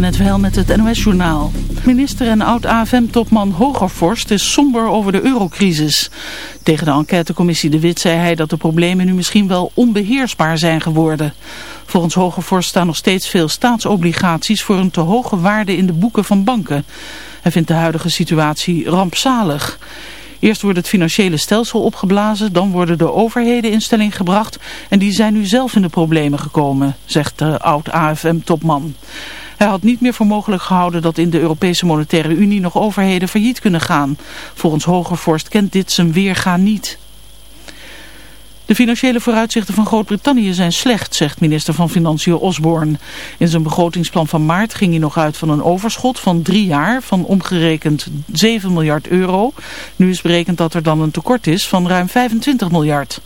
net wel met het NOS-journaal. Minister en oud-AFM-topman Hogervorst is somber over de eurocrisis. Tegen de enquêtecommissie De Wit zei hij dat de problemen nu misschien wel onbeheersbaar zijn geworden. Volgens Hogervorst staan nog steeds veel staatsobligaties voor een te hoge waarde in de boeken van banken. Hij vindt de huidige situatie rampzalig. Eerst wordt het financiële stelsel opgeblazen, dan worden de overheden in stelling gebracht en die zijn nu zelf in de problemen gekomen, zegt de oud-AFM-topman. Hij had niet meer voor mogelijk gehouden dat in de Europese Monetaire Unie nog overheden failliet kunnen gaan. Volgens Hogervorst kent dit zijn weergaan niet. De financiële vooruitzichten van Groot-Brittannië zijn slecht, zegt minister van Financiën Osborne. In zijn begrotingsplan van maart ging hij nog uit van een overschot van drie jaar van omgerekend 7 miljard euro. Nu is berekend dat er dan een tekort is van ruim 25 miljard.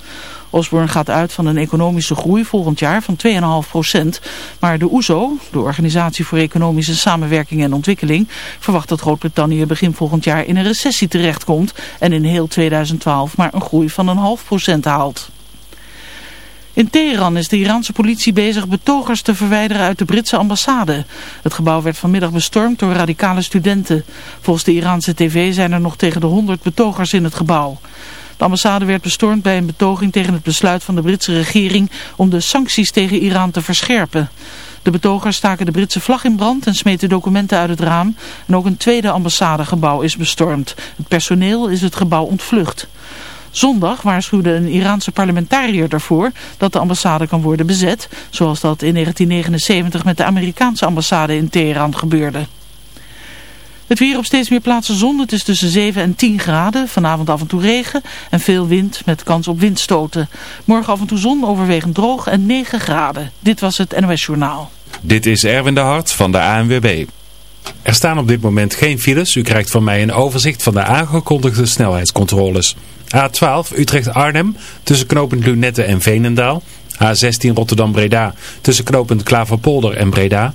Osborne gaat uit van een economische groei volgend jaar van 2,5 procent. Maar de OESO, e de Organisatie voor Economische Samenwerking en Ontwikkeling, verwacht dat Groot-Brittannië begin volgend jaar in een recessie terechtkomt en in heel 2012 maar een groei van een half procent haalt. In Teheran is de Iraanse politie bezig betogers te verwijderen uit de Britse ambassade. Het gebouw werd vanmiddag bestormd door radicale studenten. Volgens de Iraanse tv zijn er nog tegen de 100 betogers in het gebouw. De ambassade werd bestormd bij een betoging tegen het besluit van de Britse regering om de sancties tegen Iran te verscherpen. De betogers staken de Britse vlag in brand en smeten documenten uit het raam. En ook een tweede ambassadegebouw is bestormd. Het personeel is het gebouw ontvlucht. Zondag waarschuwde een Iraanse parlementariër ervoor dat de ambassade kan worden bezet, zoals dat in 1979 met de Amerikaanse ambassade in Teheran gebeurde. Het weer op steeds meer plaatsen zon. Het is tussen 7 en 10 graden. Vanavond af en toe regen en veel wind met kans op windstoten. Morgen af en toe zon overwegend droog en 9 graden. Dit was het NOS Journaal. Dit is Erwin de Hart van de ANWB. Er staan op dit moment geen files. U krijgt van mij een overzicht van de aangekondigde snelheidscontroles. A12 Utrecht-Arnhem tussen knooppunt Lunette en Veenendaal. A16 Rotterdam-Breda tussen knooppunt Klaverpolder en Breda.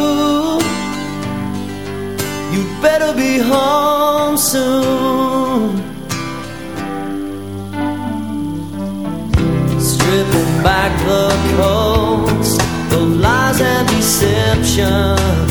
home soon. Stripping back the coats, the lies and deception.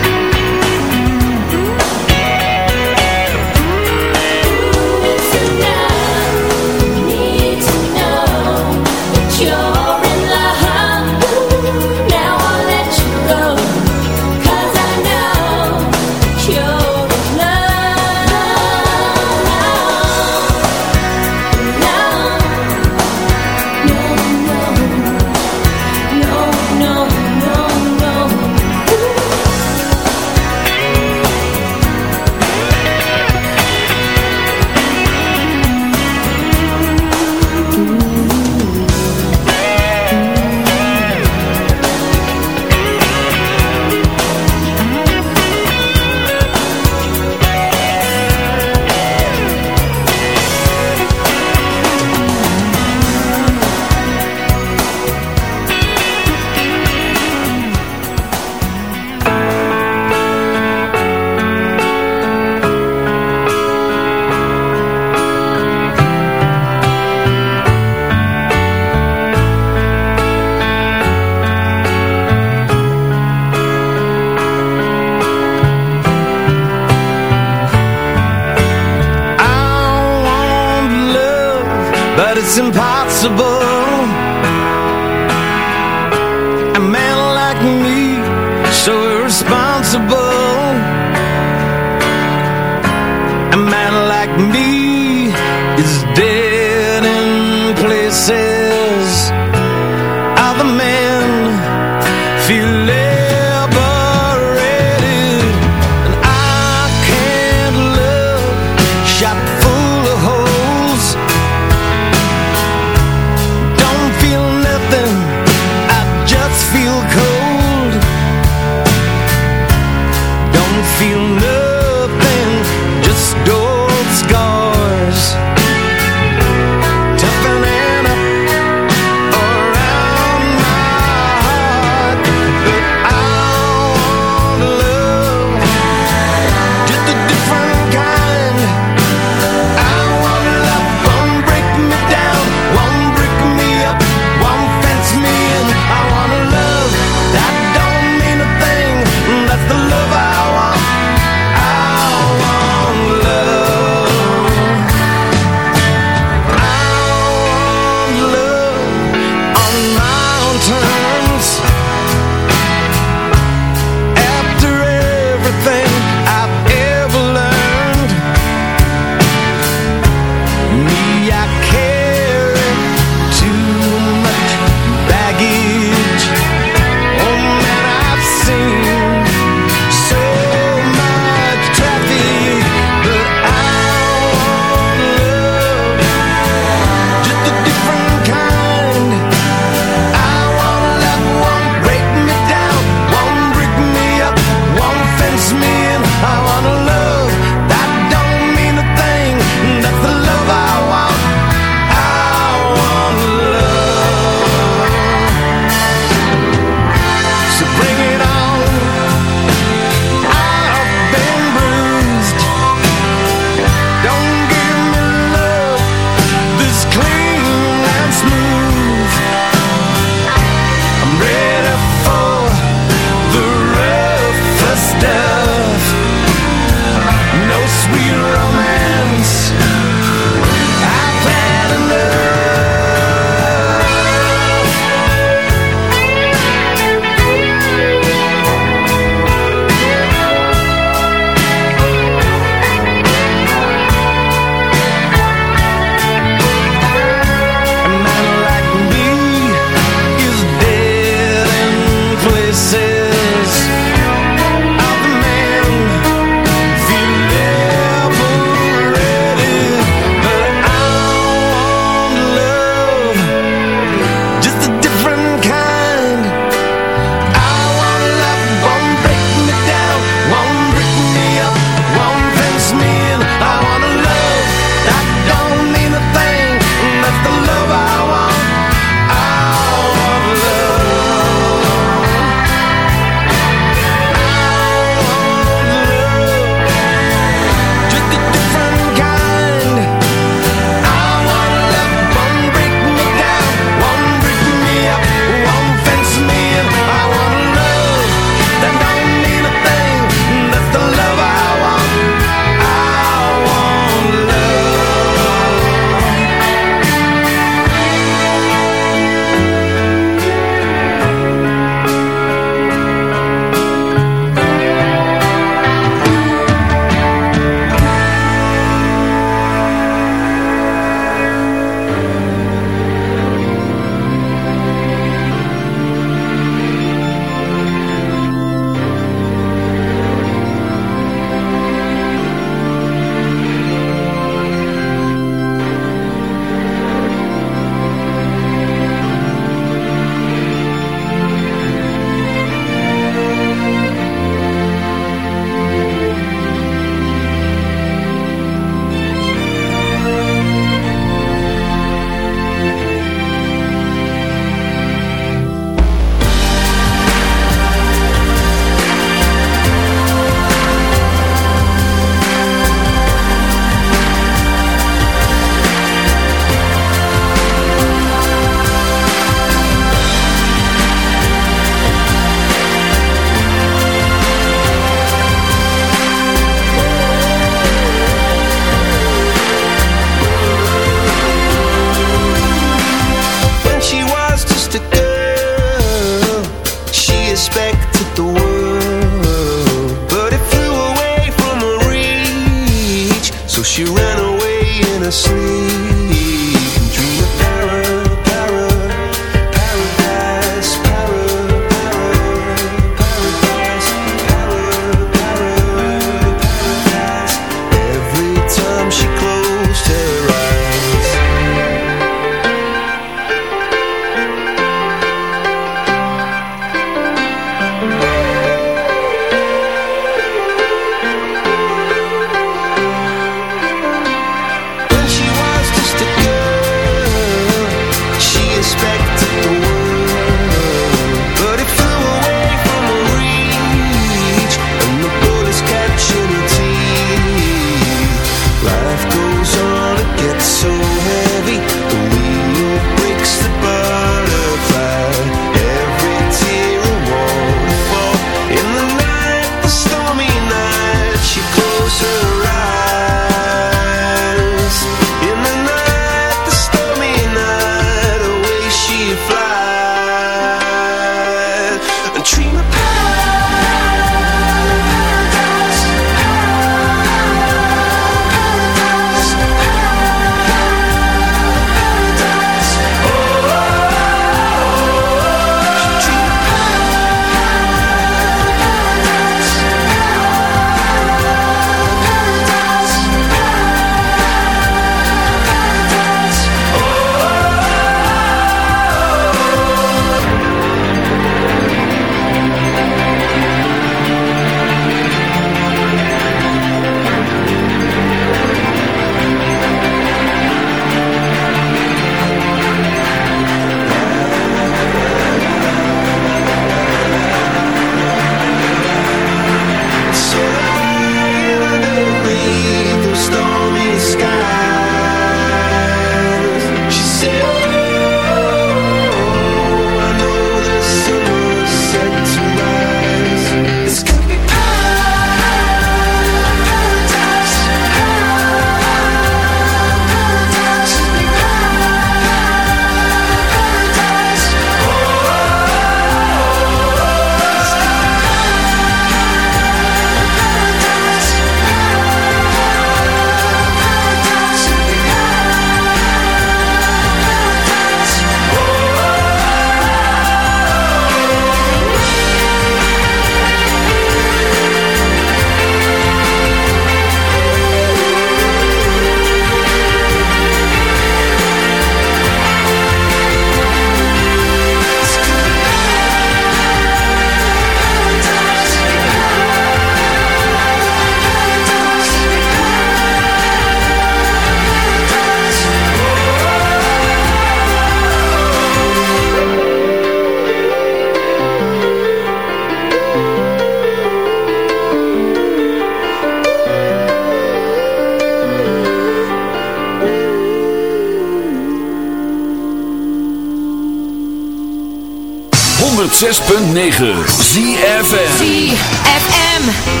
6.9 ZFM ZFM